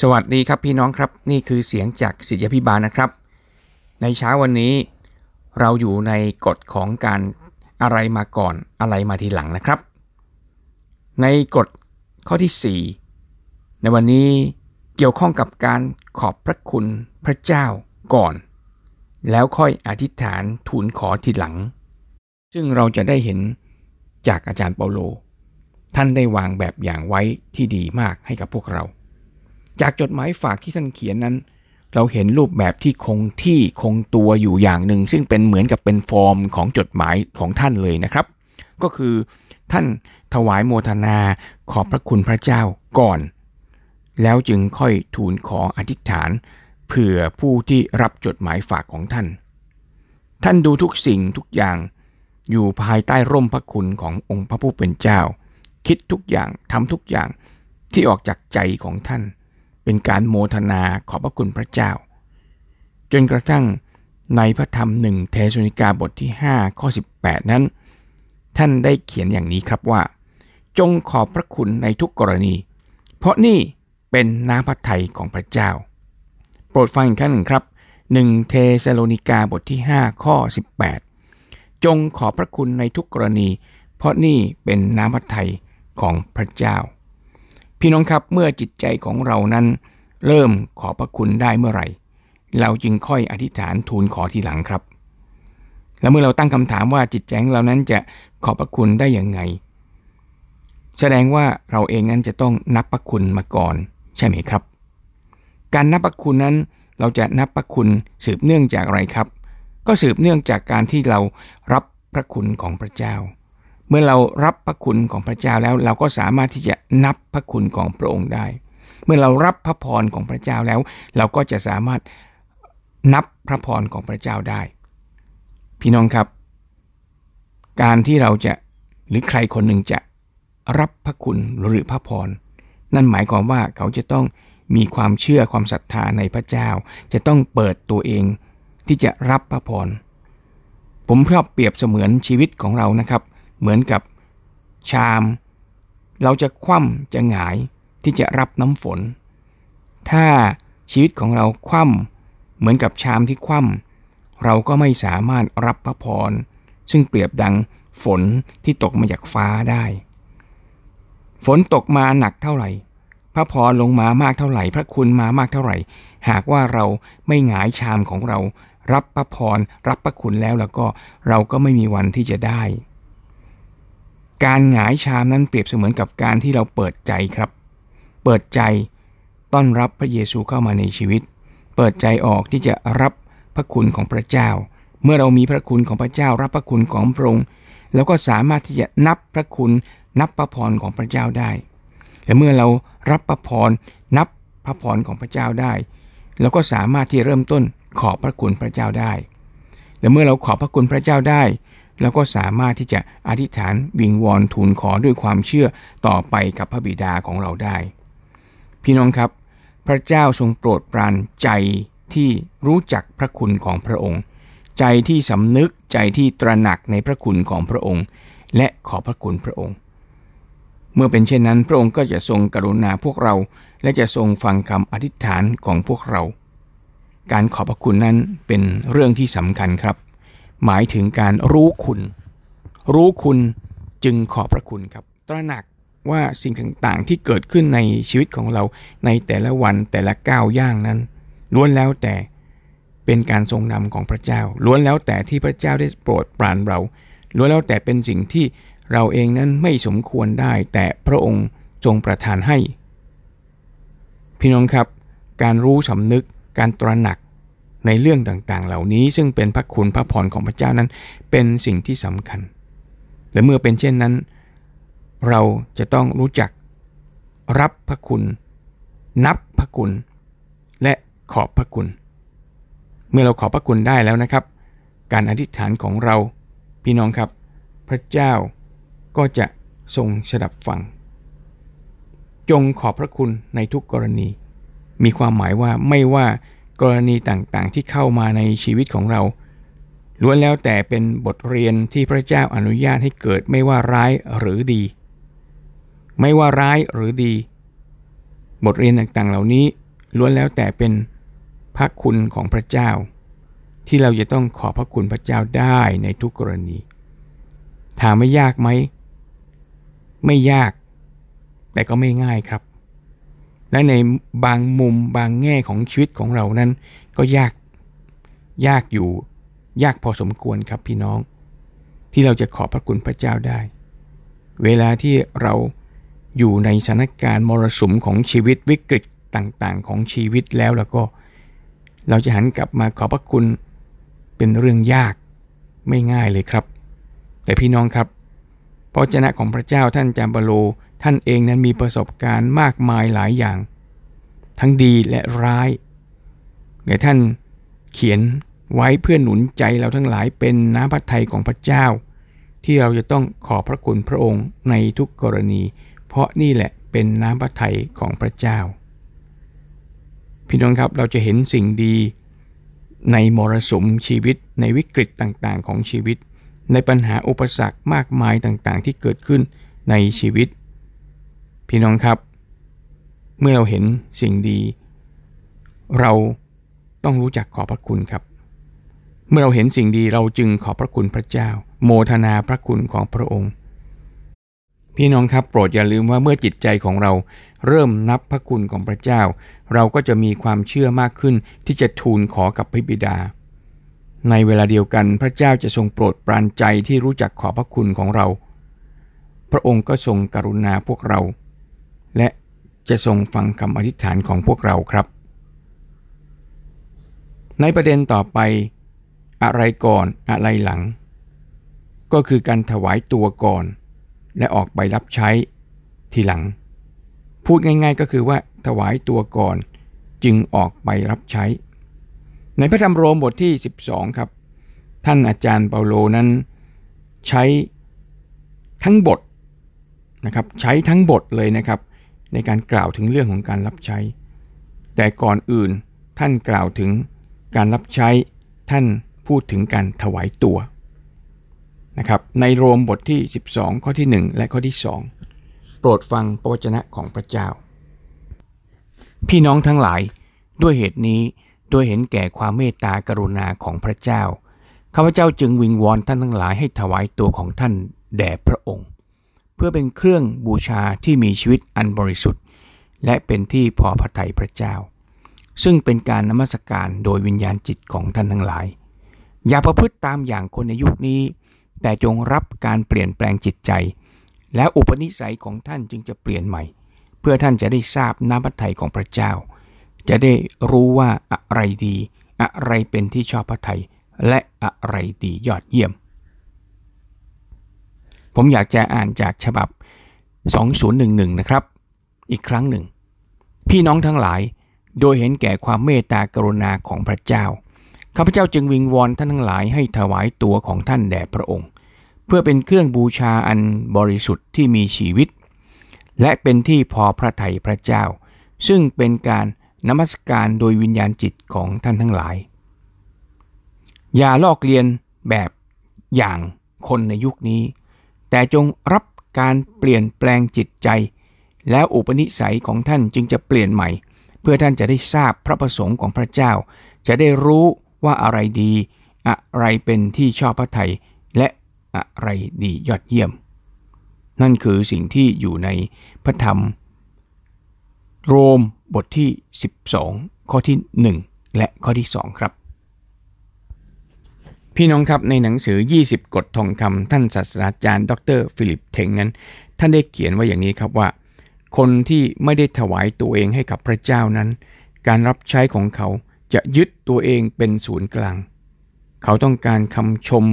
สวัสดีครับพี่น้องครับ นี่คือเสียงจากสิทธิพิบาลนะครับ ในเช้าวันนี้เราอยู่ในกฎของการอะไรมาก่อนอะไรมาทีหลังนะครับ ในกฎข้อที่ 4 ในวันนี้เกี่ยวข้องกับการขอบพระคุณพระเจ้าก่อน แล้วค่อยอธิษฐานทูลขอทีหลัง ซึ่งเราจะได้เห็นจากอาจารย์เปาโล ท่านได้วางแบบอย่างไว้ที่ดีมากให้กับพวกเรา จากจดหมายฝากที่ท่านเขียนนั้น เราเห็นรูปแบบที่คงที่คงตัวอยู่อย่างหนึ่ง ซึ่งเป็นเหมือนกับเป็นฟอร์มของจดหมายของท่านเลยนะครับ ก็คือท่านถวายโมทนาขอบพระคุณพระเจ้าก่อน แล้วจึงค่อยทูลขออธิษฐาน เผื่อผู้ที่รับจดหมายฝากของท่าน ท่านดูทุกสิ่งทุกอย่างอยู่ภายใต้ร่มพระคุณขององค์พระผู้เป็นเจ้า คิดทุกอย่างทำทุกอย่างที่ออกจากใจของท่าน เป็นการโมทนาขอบพระคุณพระเจ้า จนกระทั่งในพระธรรมหนึ่งเทสนิกาบทที่ 5 ข้อ 18 นั้น ท่านได้เขียนอย่างนี้ครับว่า จงขอบพระคุณในทุกกรณี เพราะนี่เป็นน้ำพระทัยของพระเจ้า โปรดฟังอีกครั้งหนึ่งครับ 1 เทสโลนิกาบทที่ 5 ข้อ 18 จงขอบพระคุณในทุกกรณี เพราะนี่เป็นน้ำพระทัยของพระเจ้า พี่น้องครับเมื่อจิตใจของเรานั้นเริ่มขอพระคุณได้เมื่อไหร่ เราจึงค่อยอธิษฐานทูลขอทีหลังครับ แล้วเมื่อเราตั้งคำถามว่าจิตใจของเรานั้นจะขอบพระคุณได้อย่างไง แสดงว่าเราเองนั้นจะต้องนับพระคุณมาก่อน ใช่ไหมครับ การนับพระคุณนั้นเราจะนับพระคุณสืบเนื่องจากอะไรครับ ก็สืบเนื่องจากการที่เรารับพระคุณของพระเจ้า มื่อเรารับพระคุณของพระเจ้าแล้ว เราก็สามารถที่จะนับพระคุณของพระองค์ได้ เมื่อเรารับพระพรของพระเจ้าแล้ว เราก็จะสามารถนับพระพรของพระเจ้าได้ พี่น้องครับ การที่เราจะหรือใครคนหนึ่งจะรับพระคุณหรือพระพรนั่นหมายความว่าเขาจะต้องมีความเชื่อความศรัทธาในพระเจ้า จะต้องเปิดตัวเองที่จะรับพระพรผมชอบเปรียบเสมือนชีวิตของเรานะครับ เหมือนกับชาม เราจะคว่ำจะหงายที่จะรับน้ำฝน ถ้าชีวิตของเราคว่ำเหมือนกับชามที่คว่ำเราก็ไม่สามารถรับพระพร ซึ่งเปรียบดังฝนที่ตกมาจากฟ้าได้ ฝนตกมาหนักเท่าไหร่ พระพรลงมามากเท่าไหร่ พระคุณมามากเท่าไหร่ หากว่าเราไม่หงายชามของเรา รับพระพร รับพระคุณแล้วแล้วก็เราก็ไม่มีวันที่จะได้ การหงายชามนั้นเปรียบเสมือนกับการที่เราเปิดใจครับ เปิดใจต้อนรับพระเยซูเข้ามาในชีวิต เปิดใจออกที่จะรับพระคุณของพระเจ้า เมื่อเรามีพระคุณของพระเจ้า รับพระคุณของพระองค์แล้วก็สามารถที่จะนับพระคุณนับพระพรของพระเจ้าได้และเมื่อเรารับพระพรนับพระพรของพระเจ้าได้เราก็สามารถที่เริ่มต้นขอบพระคุณพระเจ้าได้และเมื่อเราขอบพระคุณพระเจ้าได้ เราก็สามารถที่จะอธิษฐานวิงวอนทูลขอด้วยความเชื่อต่อไปกับพระบิดาของเราได้ พี่น้องครับ พระเจ้าทรงโปรดปรานใจที่รู้จักพระคุณของพระองค์ ใจที่สำนึกใจที่ตระหนักในพระคุณของพระองค์ และขอพระคุณพระองค์ เมื่อเป็นเช่นนั้น พระองค์ก็จะทรงกรุณาพวกเรา และจะทรงฟังคำอธิษฐานของพวกเรา การขอบพระคุณนั้นเป็นเรื่องที่สำคัญครับ หมายถึงการรู้คุณ รู้คุณจึงขอบพระคุณครับ ตระหนักว่าสิ่งต่างๆที่เกิดขึ้นในชีวิตของเราในแต่ละวันแต่ละก้าวย่างนั้นล้วนแล้วแต่เป็นการทรงนำของพระเจ้าล้วนแล้วแต่ที่พระเจ้าได้โปรดปรานเราล้วนแล้วแต่เป็นสิ่งที่เราเองนั้นไม่สมควรได้ แต่พระองค์ทรงประทานให้ พี่น้องครับ การรู้สำนึกการตระหนัก ในเรื่องต่างๆ เหล่านี้ซึ่งเป็นพระคุณพระพรของพระเจ้านั้น เป็นสิ่งที่สำคัญ และเมื่อเป็นเช่นนั้น เราจะต้องรู้จักรับพระคุณ นับพระคุณ และขอบพระคุณ เมื่อเราขอบพระคุณได้แล้วนะครับ การอธิษฐานของเราพี่น้องครับ พระเจ้าก็จะทรงสดับฟัง จงขอบพระคุณในทุกกรณี มีความหมายว่าไม่ว่า กรณีต่างๆ ที่เข้ามาในชีวิตของเราล้วนแล้วแต่เป็นบทเรียนที่พระเจ้าอนุญาตให้เกิดไม่ว่าร้ายหรือดี ไม่ว่าร้ายหรือดี บทเรียนต่างๆ เหล่านี้ล้วนแล้วแต่เป็นพระคุณของพระเจ้า ที่เราจะต้องขอพระคุณพระเจ้าได้ในทุกกรณี ถามไม่ยากไหม ไม่ยาก แต่ก็ไม่ง่ายครับ และในบางมุมบางแง่ของชีวิตของเรานั้น ก็ยากยากอยู่ ยากพอสมควรครับพี่น้อง ที่เราจะขอบพระคุณพระเจ้าได้ เวลาที่เราอยู่ในสถานการณ์มรสุมของชีวิตวิกฤตต่างๆ ของชีวิตแล้วแล้วก็ เราจะหันกลับมาขอบพระคุณเป็นเรื่องยากไม่ง่ายเลยครับ แต่พี่น้องครับพระเจ้าของพระเจ้าท่านจามบโล ท่านเองนั้นมีประสบการณ์มากมายหลายอย่าง ทั้งดีและร้ายแต่ท่านเขียนไว้เพื่อหนุนใจเราทั้งหลายเป็นน้ำพระทัยของพระเจ้า ที่เราจะต้องขอพระคุณพระองค์ในทุกกรณี เพราะนี่แหละเป็นน้ำพระทัยของพระเจ้า พี่น้องครับเราจะเห็นสิ่งดีในมรสุมชีวิตในวิกฤตต่างๆ ของชีวิต ในปัญหาอุปสรรคมากมายต่างๆ ที่เกิดขึ้นในชีวิต พี่น้องครับ เมื่อเราเห็นสิ่งดี เราต้องรู้จักขอบพระคุณครับ เมื่อเราเห็นสิ่งดีเราจึงขอบพระคุณพระเจ้า โมทนาพระคุณของพระองค์ พี่น้องครับโปรดอย่าลืมว่าเมื่อจิตใจของเราเริ่มนับพระคุณของพระเจ้า เราก็จะมีความเชื่อมากขึ้นที่จะทูลขอกับพระบิดา ในเวลาเดียวกันพระเจ้าจะทรงโปรดปรานใจที่รู้จักขอบพระคุณของเรา พระองค์ก็ทรงกรุณาพวกเรา จะทรงฟังคำอธิษฐานของพวกเราครับ ในประเด็นต่อไป อะไรก่อนอะไรหลัง ก็คือการถวายตัวก่อน และออกไปรับใช้ทีหลัง พูดง่ายๆก็คือว่าถวายตัวก่อนจึงออกไปรับใช้ ในพระธรรมโรมบทที่ 12 ครับ ท่านอาจารย์เปาโลนั้น ใช้ทั้งบทนะครับใช้ทั้งบทเลยนะครับ ในการกล่าวถึงเรื่องของการรับใช้ แต่ก่อนอื่นท่านกล่าวถึงการรับใช้ท่านพูดถึงการถวายตัวนะครับในโรมบทที่ 12 ข้อที่ 1 และข้อที่ 2 โปรดฟังพระวจนะของพระเจ้า พี่น้องทั้งหลาย ด้วยเหตุนี้ด้วยเห็นแก่ความเมตตากรุณาของพระเจ้าข้าพเจ้าจึงวิงวอนท่านทั้งหลายให้ถวายตัวของท่านแด่พระองค์ เพื่อเป็นเครื่องบูชาที่มีชีวิตอันบริสุทธิ์ และเป็นที่พอพระทัยพระเจ้า ซึ่งเป็นการนมัสการโดยวิญญาณจิตของท่านทั้งหลาย อย่าประพฤติตามอย่างคนในยุคนี้ แต่จงรับการเปลี่ยนแปลงจิตใจ แล้วอุปนิสัยของท่านจึงจะเปลี่ยนใหม่ เพื่อท่านจะได้ทราบน้ำพระทัยของพระเจ้า จะได้รู้ว่าอะไรดี อะไรเป็นที่ชอบพระทัยและอะไรดียอดเยี่ยม ผมอยากจะอ่านจากฉบับ 2011 นะครับ อีกครั้งหนึ่ง พี่น้องทั้งหลาย โดยเห็นแก่ความเมตตากรุณาของพระเจ้า ข้าพเจ้าจึงวิงวอนท่านทั้งหลายให้ถวายตัวของท่านแด่พระองค์ เพื่อเป็นเครื่องบูชาอันบริสุทธิ์ที่มีชีวิต และเป็นที่พอพระทัยพระเจ้า ซึ่งเป็นการนมัสการโดยวิญญาณจิตของท่านทั้งหลาย อย่าลอกเลียนแบบอย่างคนในยุคนี้ แต่จงรับการเปลี่ยนแปลงจิตใจ แล้วอุปนิสัยของท่านจึงจะเปลี่ยนใหม่ เพื่อท่านจะได้ทราบพระประสงค์ของพระเจ้า จะได้รู้ว่าอะไรดี อะไรเป็นที่ชอบพระทัยและอะไรดียอดเยี่ยม นั่นคือสิ่งที่อยู่ในพระธรรม โรมบทที่ 12 ข้อที่ 1 และข้อที่ 2 ครับ พี่น้องครับในหนังสือ 20 กฎทองคำท่านศาสตราจารย์ ดรฟิลิปเทงนั้น ท่านได้เขียนไว้อย่างนี้ครับว่า คนที่ไม่ได้ถวายตัวเองให้กับพระเจ้านั้น การรับใช้ของเขาจะยึดตัวเองเป็นศูนย์กลาง เขาต้องการคำชม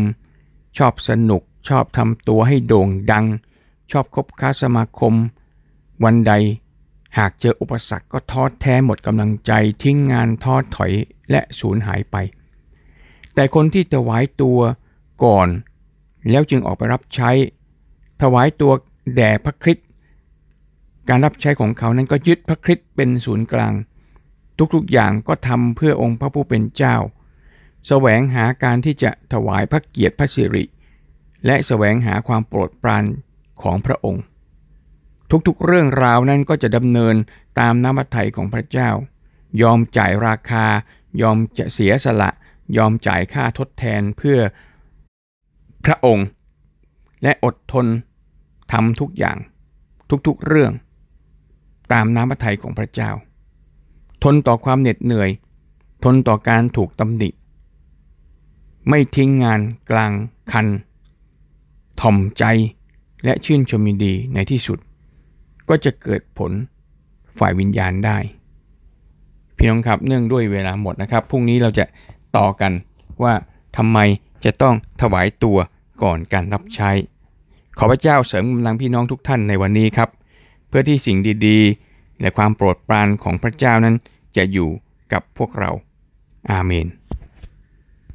ชอบสนุก ชอบทำตัวให้โด่งดัง ชอบคบค้าสมาคม วันใดหากเจออุปสรรคก็ท้อแท้หมดกำลังใจทิ้งงานท้อถอยและสูญหายไป แต่คนที่ถวายตัวก่อน แล้วจึงออกไปรับใช้ ถวายตัวแด่พระคริสต์การรับใช้ของเขานั้นก็ยึดพระคริสต์เป็นศูนย์กลาง ทุกๆอย่างก็ทำเพื่อองค์พระผู้เป็นเจ้าแสวงหาการที่จะถวายพระเกียรติพระสิริ และแสวงหาความโปรดปรานของพระองค์ ทุกๆเรื่องราวนั้นก็จะดำเนินตามน้ำพระทัยของพระเจ้า ยอมจ่ายราคายอมจะเสียสละ ยอมจ่ายค่าทดแทนเพื่อพระองค์ และอดทนทำทุกอย่างทุกๆเรื่อง ตามน้ำพระทัยของพระเจ้า ทนต่อความเหน็ดเหนื่อย ทนต่อการถูกตำหนิ ไม่ทิ้งงานกลางคัน ถ่อมใจและชื่นชมยินดีในที่สุด ก็จะเกิดผลฝ่ายวิญญาณได้ พี่น้องครับเนื่องด้วยเวลาหมดนะครับ พรุ่งนี้เราจะ ต่อกันว่าทำไมจะต้องถวายตัวก่อนการรับใช้ ขอพระเจ้าเสริมกำลังพี่น้องทุกท่านในวันนี้ครับ เพื่อที่สิ่งดีๆ และความโปรดปรานของพระเจ้านั้นจะอยู่กับพวกเรา อาเมน